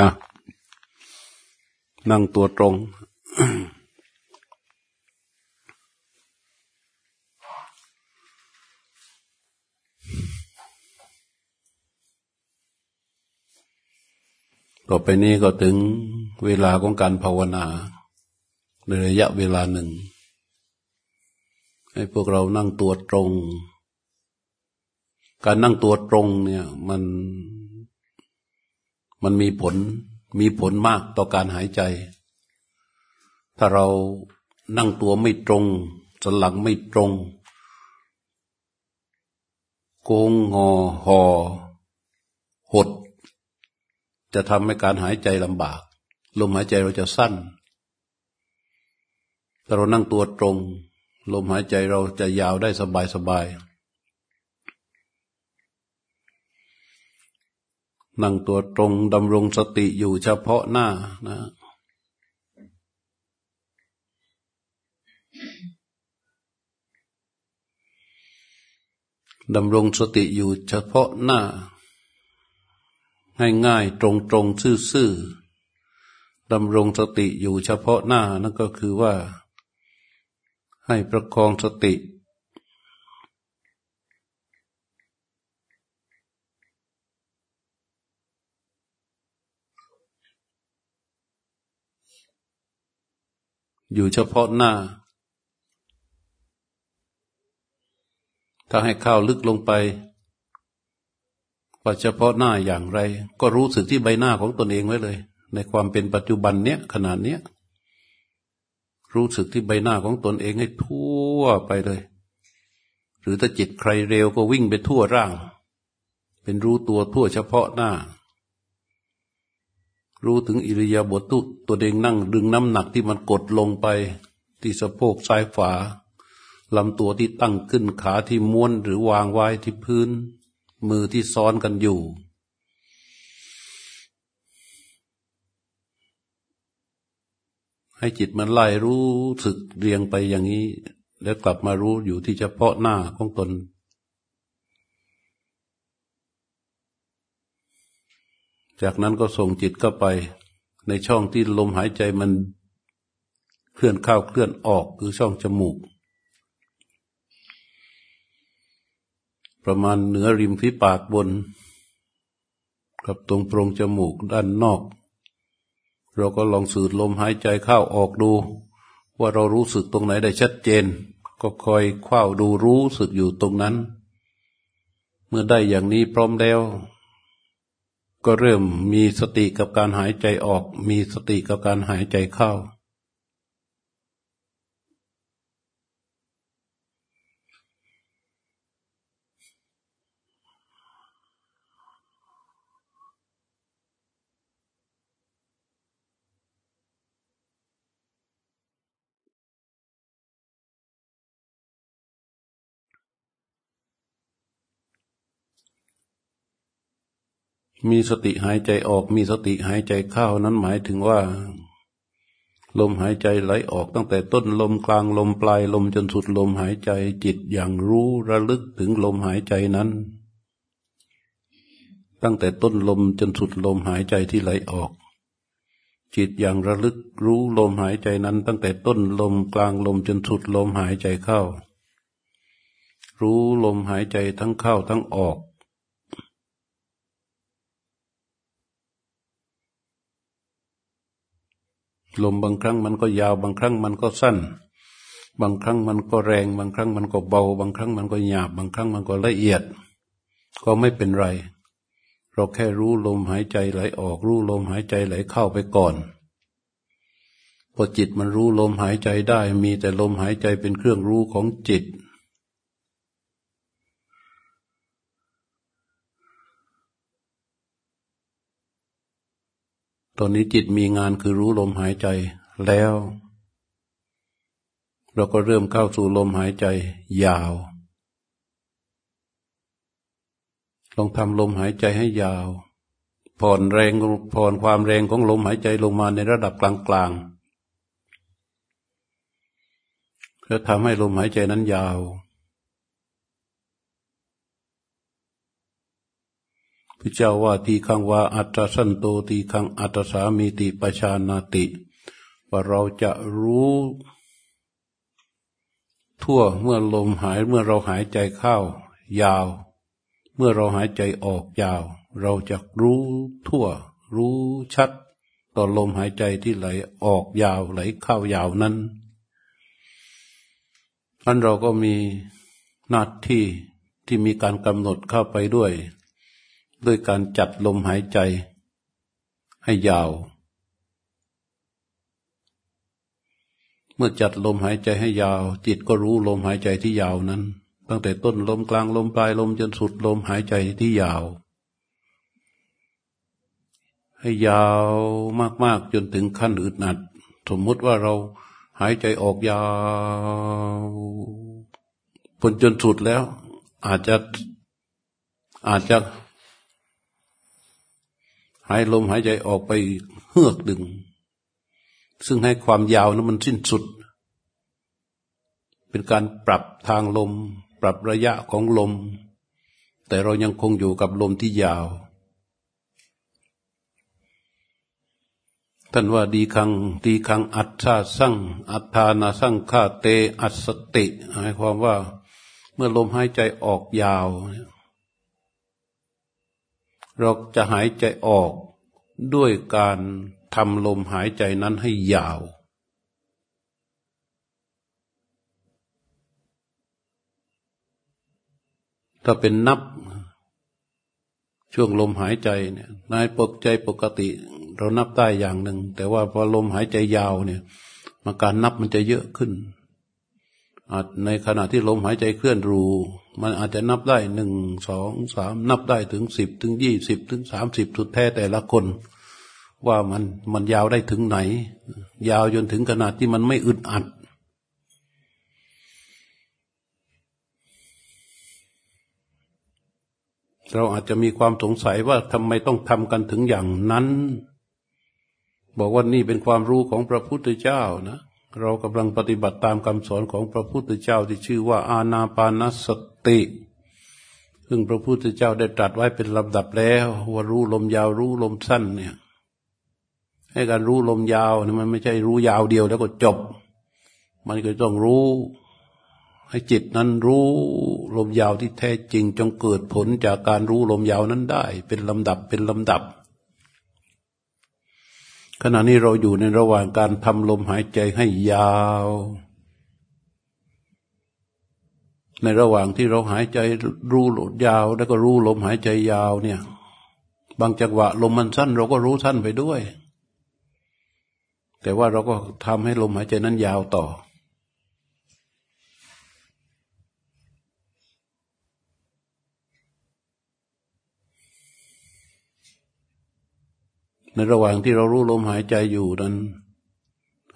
อะนั่งตัวตรงต่อไปนี้ก็ถึงเวลาของการภาวนาในระยะเวลาหนึ่ง ให้พวกเรานั่งตัวตรง การนั่งตัวตรงเนี่ย มัน มันมีผลมีผลมากต่อการหายใจ ถ้าเรานั่งตัวไม่ตรงสลังไม่ตรงโกงงอหอหด จะทำให้การหายใจลำบาก ลมหายใจเราจะสั้น ถ้าเรานั่งตัวตรง ลมหายใจเราจะยาวได้สบายสบาย นั่งตัวตรงดำรงสติอยู่เฉพาะหน้านะดำรงสติอยู่เฉพาะหน้า ง่ายๆตรงตรงซื่อๆดำรงสติอยู่เฉพาะหน้านั่นก็คือว่า ให้ประคองสติ อยู่เฉพาะหน้า ถ้าให้เข้าลึกลงไปว่าเฉพาะหน้าอย่างไร ก็รู้สึกที่ใบหน้าของตนเองไว้เลย ในความเป็นปัจจุบันเนี้ยขนาดเนี้ยรู้สึกที่ใบหน้าของตนเองให้ทั่วไปเลย หรือถ้าจิตใครเร็วก็วิ่งไปทั่วร่าง เป็นรู้ตัวทั่วเฉพาะหน้า รู้ถึงอิริยาบถตุตัวเองนั่งดึงน้ำหนักที่มันกดลงไป ที่สะโพกซ้ายฝาลำตัวที่ตั้งขึ้นขาที่ม้วนหรือวางไว้ที่พื้น มือที่ซ้อนกันอยู่ ให้จิตมันไล่รู้สึกเรียงไปอย่างนี้ แล้วกลับมารู้อยู่ที่เฉพาะหน้าของตน จากนั้นก็ส่งจิตเข้าไป ในช่องที่ลมหายใจมันเคลื่อนเข้าเคลื่อนออกคือช่องจมูก ประมาณเหนือริมฝีปากบน กับตรงโพรงจมูกด้านนอก เราก็ลองสูดลมหายใจเข้าออกดู ว่าเรารู้สึกตรงไหนได้ชัดเจน ก็คอยคว้าดูรู้สึกอยู่ตรงนั้น เมื่อได้อย่างนี้พร้อมแล้ว ก็เริ่มมีสติกับการหายใจออก มีสติกับการหายใจเข้า มีสติหายใจออกมีสติหายใจเข้านั้นหมายถึงว่า ลมหายใจไหลออกตั้งแต่ต้นลมกลางลมปลายลมจนสุดลมหายใจจิตอย่างรู้ระลึกถึงลมหายใจนั้น ตั้งแต่ต้นลมจนสุดลมหายใจที่ไหลออก จิตอย่างระลึกรู้ลมหายใจนั้น ตั้งแต่ต้นลมกลางลมจนสุดลมหายใจเข้า รู้ลมหายใจทั้งเข้าทั้งออก ลมบางครั้งมันก็ยาวบางครั้งมันก็สั้น บางครั้งมันก็แรง บางครั้งมันก็เบา บางครั้งมันก็หยาบ บางครั้งมันก็ละเอียด ก็ไม่เป็นไร เราแค่รู้ลมหายใจไหลออก รู้ลมหายใจไหลเข้าไปก่อนพอจิตมันรู้ลมหายใจได้ มีแต่ลมหายใจเป็นเครื่องรู้ของจิต ตอนนี้จิตมีงานคือรู้ลมหายใจแล้ว เราก็เริ่มเข้าสู่ลมหายใจยาว ลองทำลมหายใจให้ยาว ผ่อนแรงผ่อนความแรงของลมหายใจลงมาในระดับกลางๆแล้วทำให้ลมหายใจนั้นยาว พพระเจ้าว่าทีคังวาอัตสันโตทีคังอัตสามีติปชานาติ ว่าเราจะรู้ ทั่วเมื่อลมหายเมื่อเราหายใจเข้า ยาว เมื่อเราหายใจออกยาว เราจะรู้ทั่ว รู้ชัด ต่อลมหายใจที่ไหลออกยาวไหลเข้ายาวนั้นอันเราก็มีหน้าที่ที่มีการกำหนดเข้าไปด้วย ด้วยการจัดลมหายใจให้ยาว เมื่อจัดลมหายใจให้ยาว จิตก็รู้ลมหายใจที่ยาวนั้น ตั้งแต่ต้นลมกลางลมปลายลมจนสุดลมหายใจที่ยาว ให้ยาวมากๆจนถึงขั้นอึดอัด สมมติว่าเราหายใจออกยาวพนจนสุดแล้ว อาจจะอาจจะายลมหายใจออกไปเฮือกดึง ซึ่งให้ความยาวนั้นมันสิ้นสุด เป็นการปรับทางลม ปรับระยะของลม แต่เรายังคงอยู่กับลมที่ยาว ท่านว่าดีคังดีคังอัตชาสั่งอัตธานาสั่งฆาเตอัสติหมายความว่า เมื่อลมหายใจออกยาวเเราจะหายใจออกด้วยการทำลมหายใจนั้นให้ยาว ถ้าเป็นนับช่วงลมหายใจเนี่ยนายปกใจปกติ เรานับได้อย่างหนึ่ง แต่ว่าพอลมหายใจยาวเนี่ยมาการนับมันจะเยอะขึ้น อาจในขณะที่ลมหายใจเคลื่อนรู มันอาจจะนับได้หนึ่งสองสามนับได้ถึงสิบถึงยี่สิบถึงสามสิบสุดแท้แต่ละคน ว่ามันมันยาวได้ถึงไหน ยาวจนถึงขนาดที่มันไม่อึดอัดเราอาจจะมีความสงสัยว่าทำไมต้องทำกันถึงอย่างนั้น บอกว่านี่เป็นความรู้ของพระพุทธเจ้านะ เรากำลังปฏิบัติตามคำสอนของพระพุทธเจ้าที่ชื่อว่าอาณาปานสติ ซึ่งพระพุทธเจ้าได้ตรัสไว้เป็นลำดับแล้วว่ารู้ลมยาวรู้ลมสั้นเนี่ยให้การรู้ลมยาวนี่มันไม่ใช่รู้ยาวเดียวแล้วก็จบ มันก็ต้องรู้ ให้จิตนั้นรู้ลมยาวที่แท้จริงจงเกิดผลจากการรู้ลมยาวนั้นได้ เป็นลำดับเป็นลำดับ ขณะนี้เราอยู่ในระหว่างการทำลมหายใจให้ยาว ในระหว่างที่เราหายใจรู้ลมยาว แล้วก็รู้ลมหายใจยาวเนี่ย บางจังหวะลมมันสั้น เราก็รู้สั้นไปด้วย แต่ว่าเราก็ทำให้ลมหายใจนั้นยาวต่อ ในระหว่างที่เรารู้ลมหายใจอยู่นั้น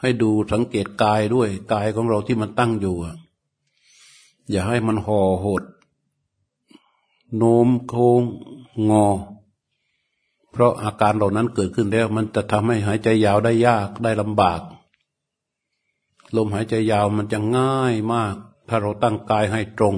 ให้ดูสังเกตกายด้วยกายของเราที่มันตั้งอยู่อย่าให้มันห่อหด โน้มโค้งงอ เพราะอาการเหล่านั้นเกิดขึ้นแล้ว มันจะทำให้หายใจยาวได้ยากได้ลำบาก ลมหายใจยาวมันจะง่ายมาก ถ้าเราตั้งกายให้ตรง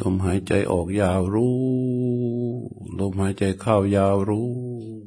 ลมหายใจออกยาวรู้ ลมหายใจเข้ายาวรู้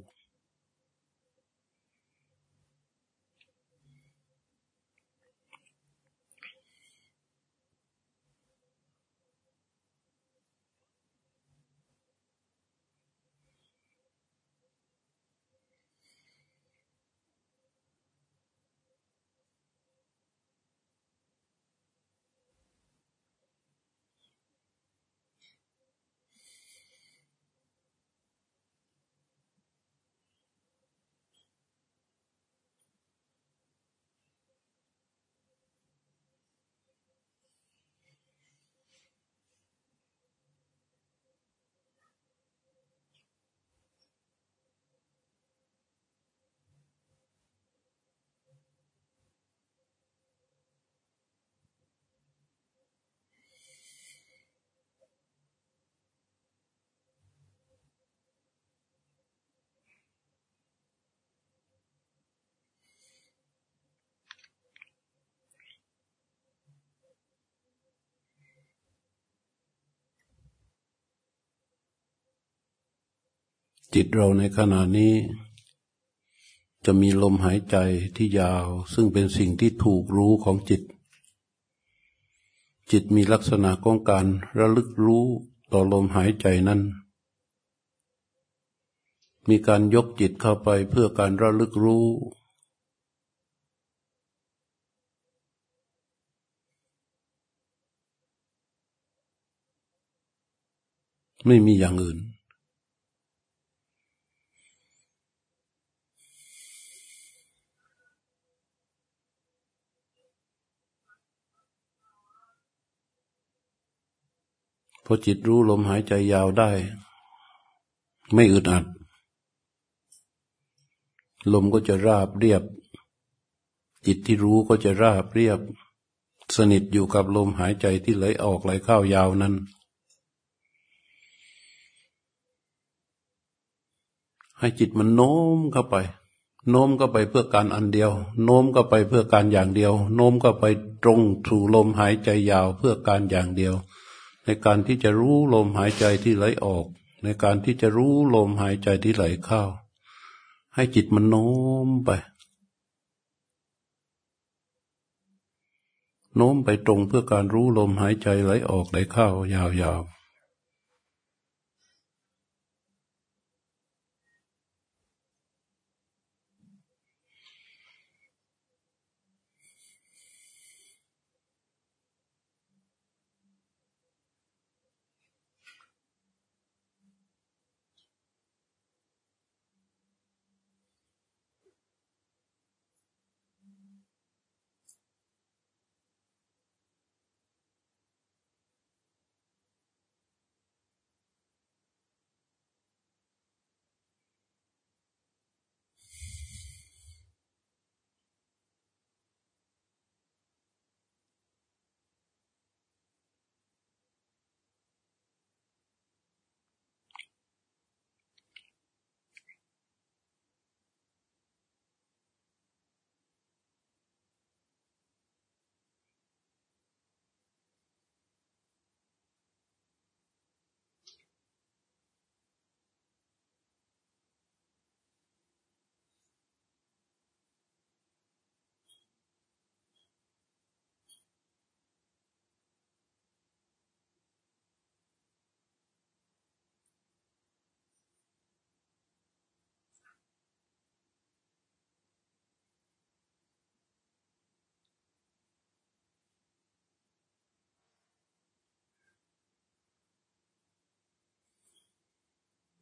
จิตเราในขณะนี้ จะมีลมหายใจที่ยาว ซึ่งเป็นสิ่งที่ถูกรู้ของจิต จิตมีลักษณะของการระลึกรู้ต่อลมหายใจนั้น มีการยกจิตเข้าไปเพื่อการระลึกรู้ไม่มีอย่างอื่น พอจิตรู้ลมหายใจยาวได้ ไม่อึดอัด ลมก็จะราบเรียบ จิตที่รู้ก็จะราบเรียบ สนิทอยู่กับลมหายใจที่ไหลออกไหลเข้ายาวนั้น ให้จิตมันโน้มเข้าไปโน้มเข้าไปเพื่อการอันเดียว โน้มเข้าไปเพื่อการอย่างเดียว โน้มเข้าไปตรงสู่ลมหายใจยาวเพื่อการอย่างเดียว ในการที่จะรู้ลมหายใจที่ไหลออก ในการที่จะรู้ลมหายใจที่ไหลเข้า ให้จิตมันโน้มไป โน้มไปตรงเพื่อการรู้ลมหายใจไหลออกไหลเข้ายาวๆ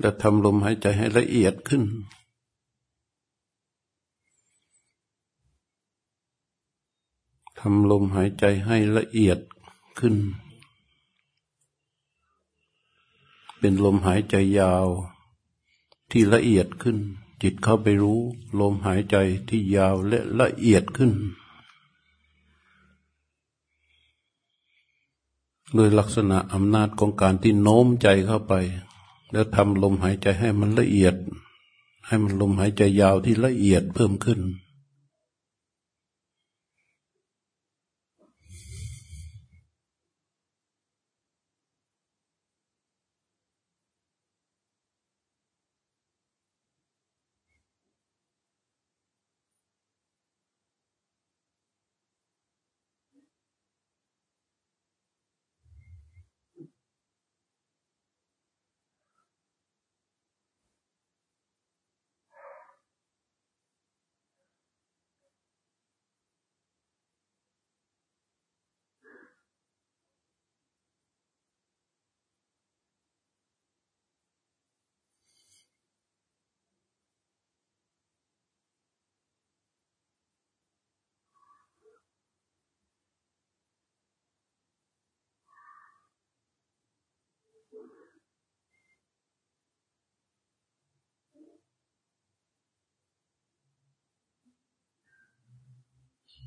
และทำลมหายใจให้ละเอียดขึ้น ทำลมหายใจให้ละเอียดขึ้น เป็นลมหายใจยาวที่ละเอียดขึ้น จิตเข้าไปรู้ ลมหายใจที่ยาวและละเอียดขึ้น โดยลักษณะอำนาจของการที่โน้มใจเข้าไป แล้วทำลมหายใจให้มันละเอียด ให้มันลมหายใจยาวที่ละเอียดเพิ่มขึ้น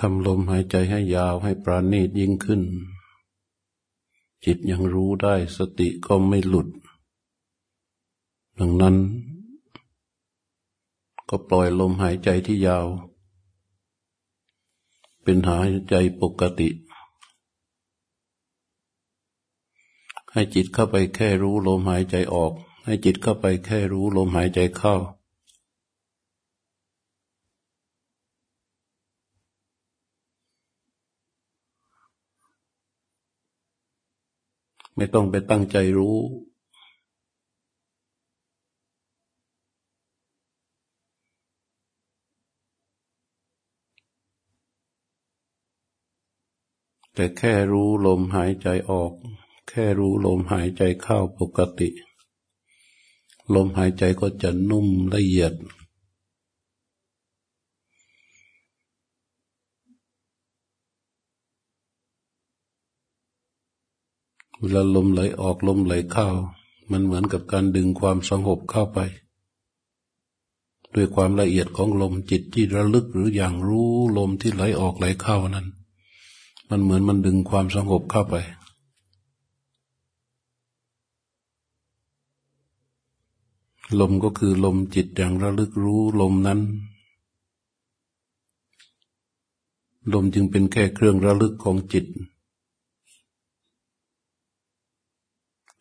ทำลมหายใจให้ยาวให้ปราณีตยิ่งขึ้น จิตยังรู้ได้สติก็ไม่หลุด ดังนั้น ก็ปล่อยลมหายใจที่ยาว เป็นหายใจปกติ ให้จิตเข้าไปแค่รู้ลมหายใจออก ให้จิตเข้าไปแค่รู้ลมหายใจเข้า ไม่ต้องไปตั้งใจรู้ แต่แค่รู้ลมหายใจออก แค่รู้ลมหายใจเข้าปกติ ลมหายใจก็จะนุ่มละเอียด เวลาลมไหลออกลมไหลเข้า มันเหมือนกับการดึงความสงบเข้าไป ด้วยความละเอียดของลมจิตที่ระลึกหรืออย่างรู้ลมที่ไหลออกไหลเข้านั้น มันเหมือนมันดึงความสงบเข้าไปลมก็คือลมจิตอย่างระลึกรู้ลมนั้น ลมจึงเป็นแค่เครื่องระลึกของจิต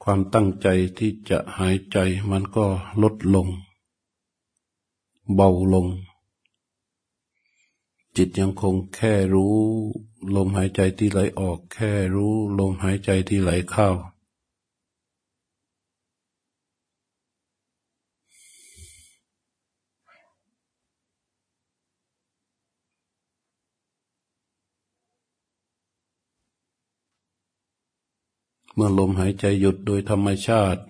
ความตั้งใจที่จะหายใจมันก็ลดลง เบาลง จิตยังคงแค่รู้ ลมหายใจที่ไหลออก แค่รู้ ลมหายใจที่ไหลเข้า เมื่อลมหายใจหยุดโดยธรรมชาติ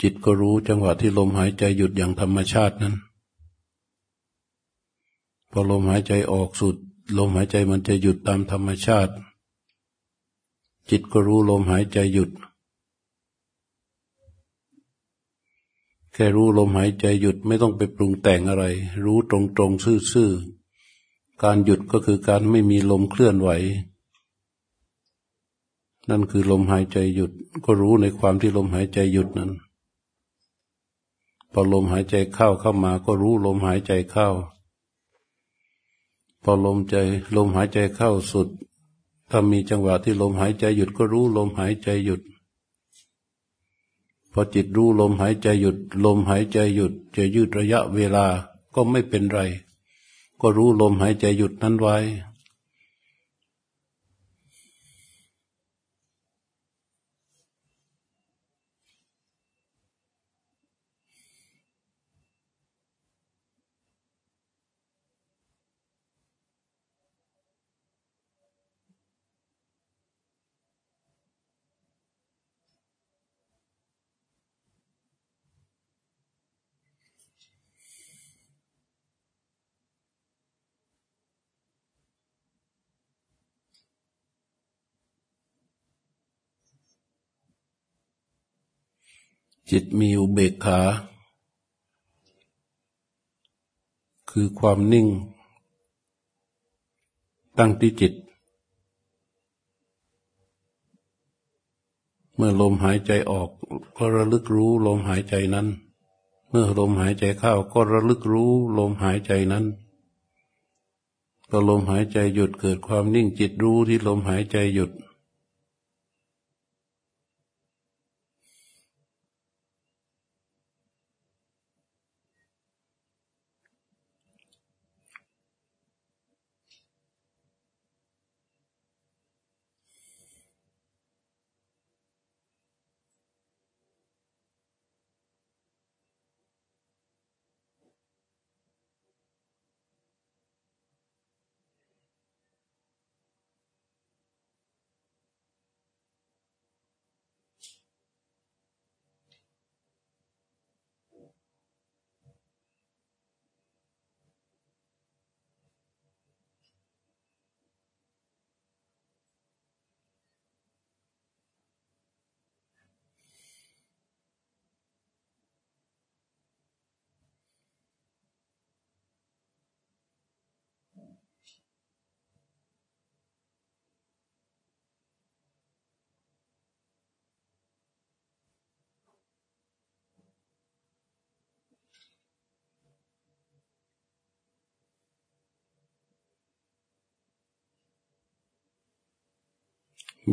จิตก็รู้จังหวะที่ลมหายใจหยุดอย่างธรรมชาตินั้น พอลมหายใจออกสุด ลมหายใจมันจะหยุดตามธรรมชาติ จิตก็รู้ลมหายใจหยุด แค่รู้ลมหายใจหยุดไม่ต้องไปปรุงแต่งอะไร รู้ตรงๆซื่อๆการหยุดก็คือการไม่มีลมเคลื่อนไหว นั่นคือลมหายใจหยุด ก็รู้ในความที่ลมหายใจหยุดนั้น พอลมหายใจเข้าเข้ามาก็รู้ลมหายใจเข้า พอลมใจลมหายใจเข้าสุด ถ้ามีจังหวะที่ลมหายใจหยุดก็รู้ลมหายใจหยุด พอจิตรู้ลมหายใจหยุด ลมหายใจหยุด จะยืดระยะเวลาก็ไม่เป็นไร ก็รู้ลมหายใจหยุดนั้นไว้ จิตมีอุเบกขา คือความนิ่ง ตั้งที่จิตมมื่อลมหายใจออกก็ระลึกรู้ลมหายใจนั้น เมื่อลมหายใจเข้าก็ระลึกรู้ลมหายใจนั้นพอลมหายใจหยุดเกิดความนิ่งจิตรู้ที่ลมหายใจหยุด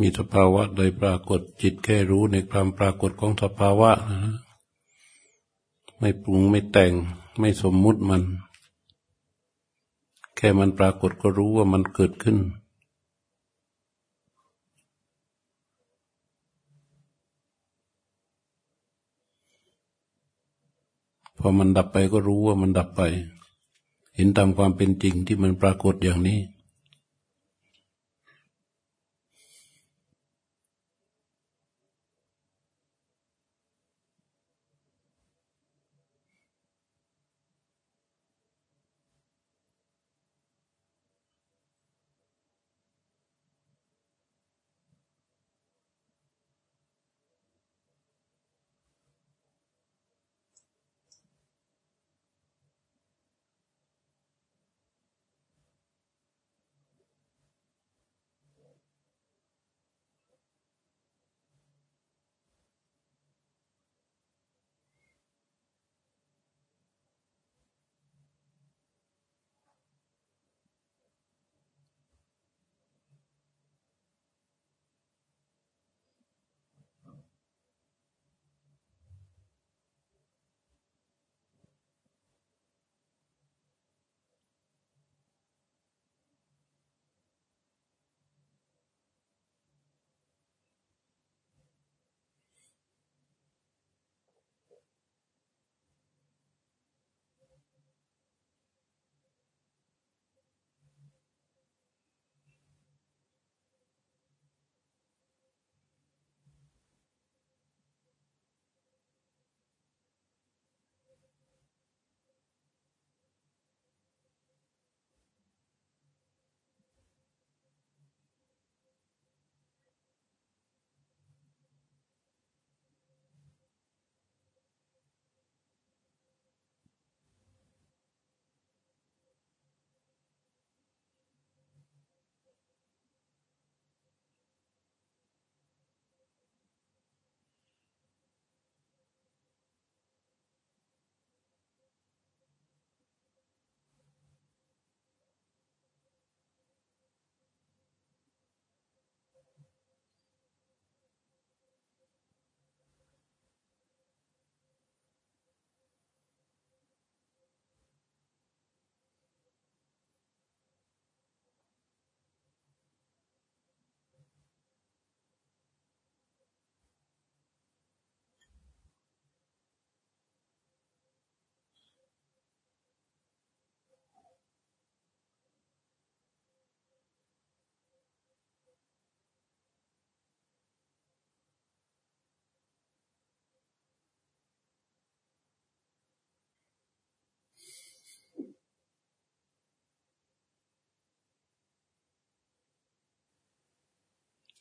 มีสภาวะโดยปรากฏจิตแค่รู้ในความปรากฏของสภาวะนะไม่ปรุงไม่แต่งไม่สมมุติมัน แค่มันปรากฏก็รู้ว่ามันเกิดขึ้น พอมันดับไปก็รู้ว่ามันดับไป เห็นตามความเป็นจริงที่มันปรากฏอย่างนี้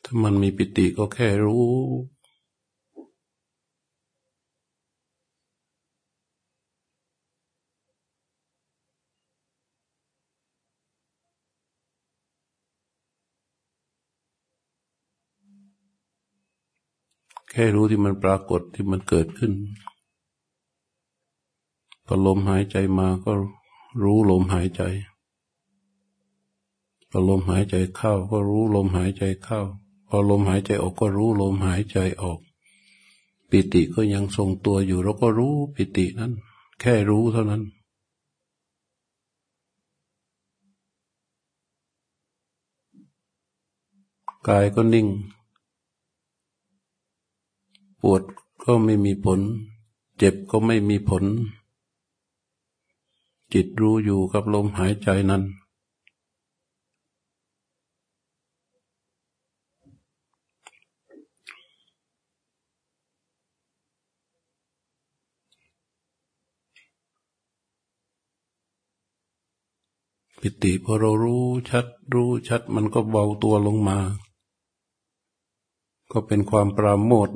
ถ้ามันมีปิติก็แค่รู้ แค่รู้ที่มันปรากฏที่มันเกิดขึ้นพอลมหายใจมาก็รู้ลมหายใจพอลมหายใจเข้าก็รู้ลมหายใจเข้า พอลมหายใจออกก็รู้ลมหายใจออก ปิติก็ยังทรงตัวอยู่เราก็รู้ปิตินั้น แค่รู้เท่านั้น กายก็นิ่ง ปวดก็ไม่มีผล เจ็บก็ไม่มีผล จิตรู้อยู่กับลมหายใจนั้น ปิติพอเรารู้ชัด รู้ชัดมันก็เบาตัวลงมา ก็เป็นความปราโมท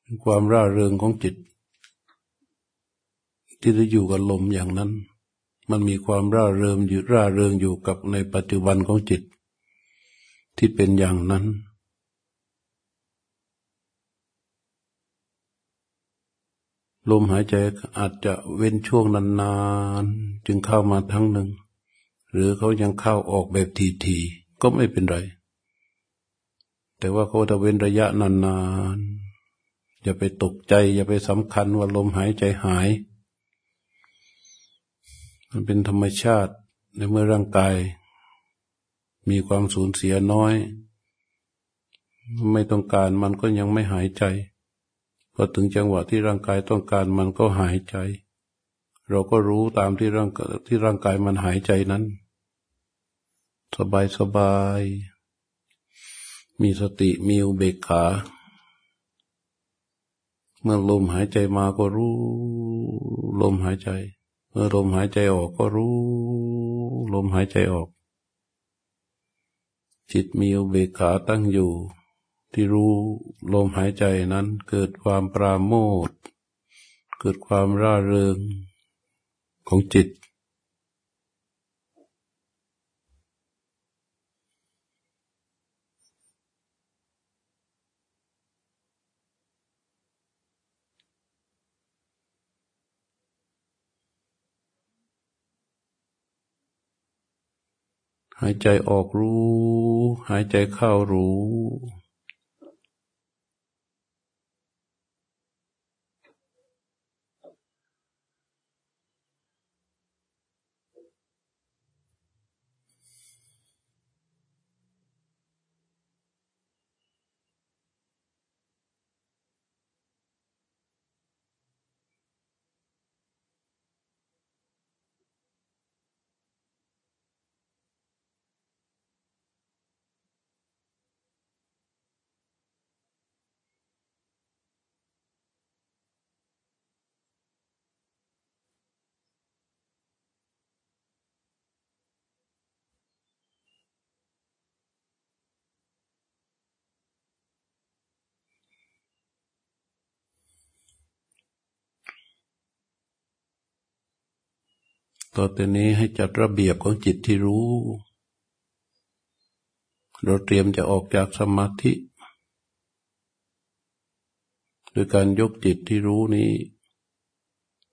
เป็นความร่าเริงของจิต ที่จะอยู่กับลมอย่างนั้น มันมีความร่าเริงอยู่ร่าเริงอยู่กับในปัจจุบันของจิต ที่เป็นอย่างนั้น ลมหายใจอาจจะเว้นช่วงนานๆ จึงเข้ามาทั้งหนึ่ง หรือเขายังเข้าออกแบบทีๆ ก็ไม่เป็นไร แต่ว่าเขาจะเว้นระยะนานๆ อย่าไปตกใจ อย่าไปสำคัญว่าลมหายใจหาย มันเป็นธรรมชาติในเมื่อร่างกาย มีความสูญเสียน้อย ไม่ต้องการมันก็ยังไม่หายใจ พอถึงจังหวะที่ร่างกายต้องการมันก็หายใจ เราก็รู้ตามที่ร่างที่ร่างกายมันหายใจนั้น สบายสบาย มีสติมีอุเบกขา เมื่อลมหายใจมาก็รู้ ลมหายใจ เมื่อลมหายใจออกก็รู้ ลมหายใจออก จิตมีอุเบกขาตั้งอยู่ ที่รู้ลมหายใจนั้นเกิดความปราโมทเกิดความร่าเริงของจิต หายใจออกรู้ หายใจเข้ารู้ ต่อแต่นี้ให้จัดระเบียบของจิตที่รู้ เราเตรียมจะออกจากสมาธิโดยการยกจิตที่รู้นี้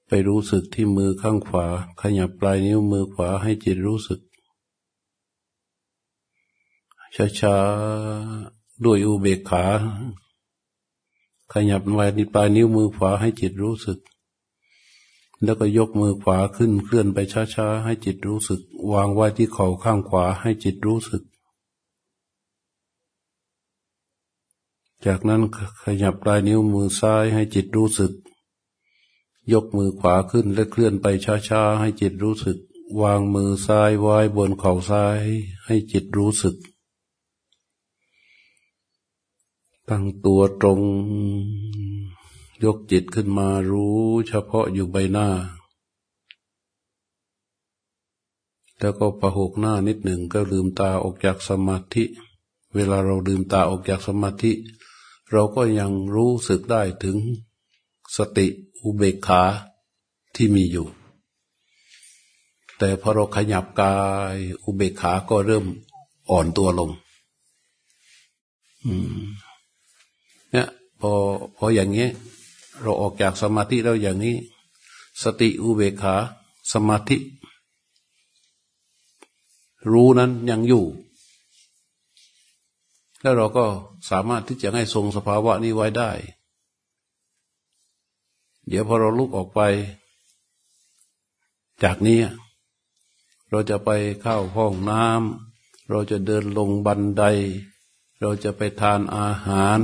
ไปรู้สึกที่มือข้างขวา ขยับปลายนิ้วมือขวาให้จิตรู้สึก ช้าๆ ด้วยอุเบกขา ขยับไว้ที่ปลายนิ้วมือขวาให้จิตรู้สึก แล้วก็ยกมือขวาขึ้นเคลื่อนไปช้าๆ ให้จิตรู้สึก วางไว้ที่เข่าข้างขวาให้จิตรู้สึก จากนั้นขยับปลายนิ้วมือซ้ายให้จิตรู้สึก ยกมือขวาขึ้นและเคลื่อนไปช้าๆ ให้จิตรู้สึก วางมือซ้ายไว้บนเข่าซ้ายให้จิตรู้สึก ตั้งตัวตรง ยกจิตขึ้นมารู้เฉพาะอยู่ใบหน้า แล้วก็ประหกหน้านิดหนึ่งก็ลืมตาออกจากสมาธิ เวลาเราลืมตาออกจากสมาธิ เราก็ยังรู้สึกได้ถึงสติอุเบกขาที่มีอยู่ แต่พอเราขยับกายอุเบกขาก็เริ่มอ่อนตัวลง อืม เนี่ยพอพออย่างนี้ เราออกจากสมาธิแล้วอย่างนี้ สติอุเบกขาสมาธิ รู้นั้นยังอยู่ แล้วเราก็สามารถที่จะให้ทรงสภาวะนี้ไว้ได้ เดี๋ยวพอเราลุกออกไป จากนี้ เราจะไปเข้าห้องน้ำเราจะเดินลงบันได เราจะไปทานอาหาร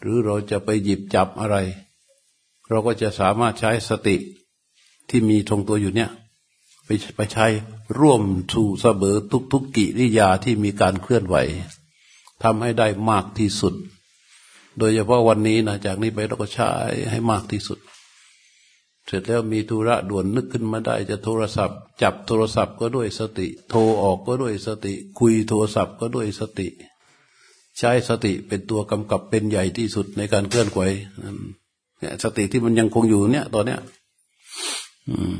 หรือเราจะไปหยิบจับอะไร เราก็จะสามารถใช้สติที่มีทรงตัวอยู่เนี่ย ไปไปใช้ร่วมสู่เสมอทุกทุกกิริยาที่มีการเคลื่อนไหวทำให้ได้มากที่สุด โดยเฉพาะวันนี้นะจากนี้ไปเราก็ใช้ให้มากที่สุด เสร็จแล้วมีธุระด่วนนึกขึ้นมาได้จะโทรศัพท์ จับโทรศัพท์ก็ด้วยสติ โทรออกก็ด้วยสติ คุยโทรศัพท์ก็ด้วยสติ ใช้สติเป็นตัวกำกับเป็นใหญ่ที่สุดในการเคลื่อนไหว เนี่ยสติที่มันยังคงอยู่เนี่ยตอนเนี้ย อืม